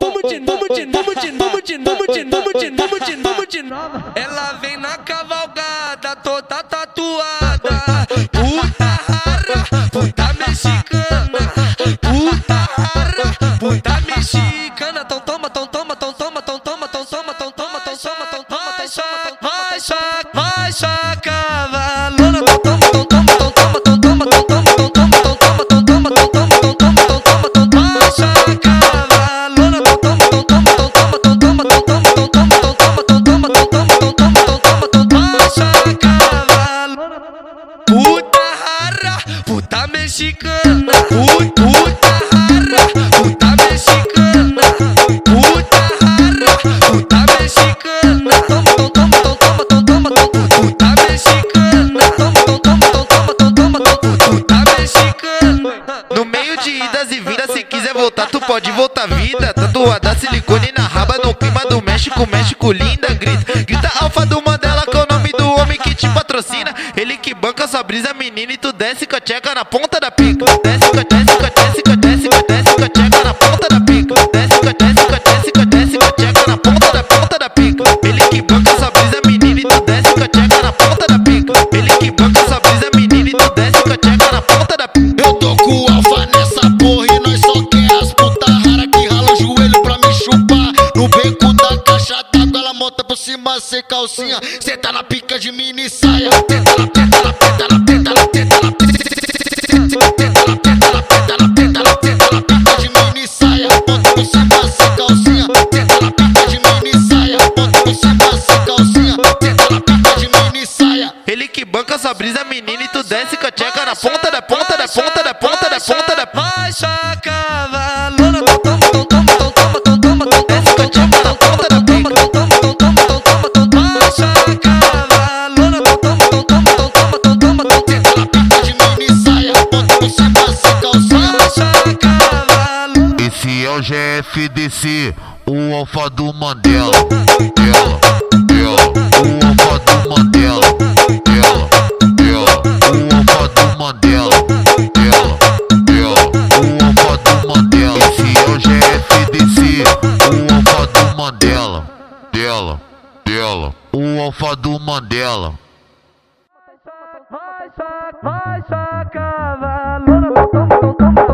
Vamos de de vamos de vamos de vamos de vamos de vamos de vamos de nova. Ela vem na cavalgada, toda tatuada. Puta rara, puta mexicana. Puta rara, puta mexicana. Tão toma, tão toma, tão toma, tão toma, tão toma, tão toma, tão toma, tão toma, vai só, vai só, vai só mexicana. Puta mexicana. No meio de idas e vindas, se quiser voltar, tu pode voltar vida. Tatuada silicone na raba, no clima do México, México linda. Grita, grita alfa do Mandela, que é o nome do homem que te patrocina. Ele que banca sua brisa, menina, e tu desce com a tcheca na ponta da pica. Desce com a desce desce com a desce desce com a tcheca na ponta da pica. Desce com a desce com a desce desce com a na ponta da ponta da pica. Ele que banca sua brisa, menina, e tu desce com a tcheca na ponta da pica. Ele que banca sua brisa, menina, e tu desce com a tcheca na ponta da pica. Eu tô com alfa nessa porra e nós só quer as puta rara que rala o joelho pra me chupar. No beco da caixa d'água, ela monta por cima sem calcinha. Cê tá na pica de mini saia. Na tenta na parece que a cateca na ponta da ponta da ponta da ponta da ponta da baixa cavalona toma toma toma toma toma toma vem se cateca na ponta da toma toma toma toma toma toma baixa cavalona toma toma toma toma toma toma toma de mini saia bota por cima sem calcinha esse é o GFDC o alfa do Mandela Mandela Dela, dela, o alfa do Mandela. Vai só, vai cavalona, tão